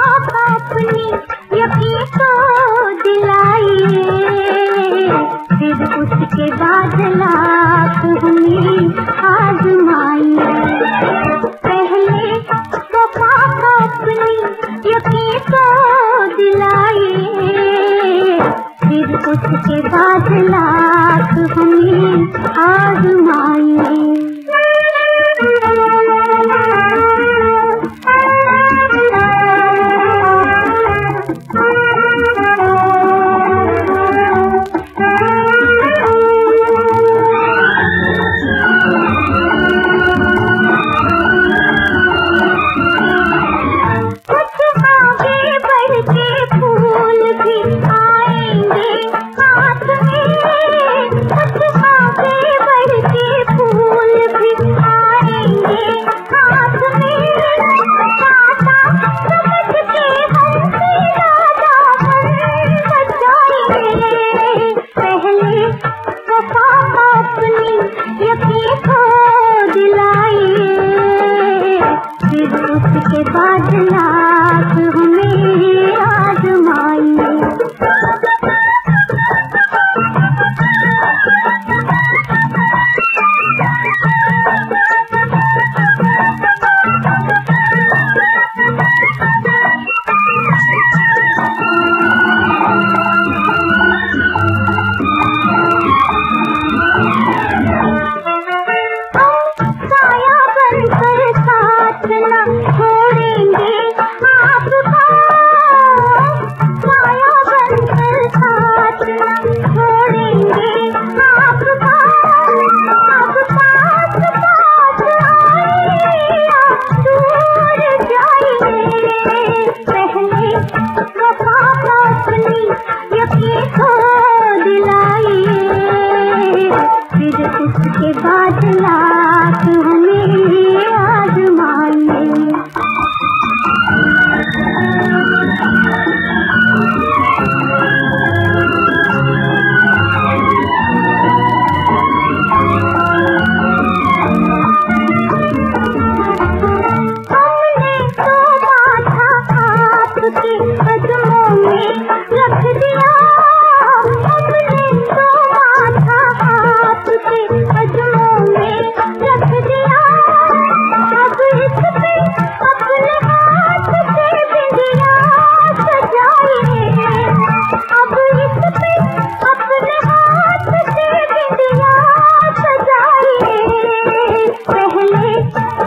अपनी यकीन उसके पहले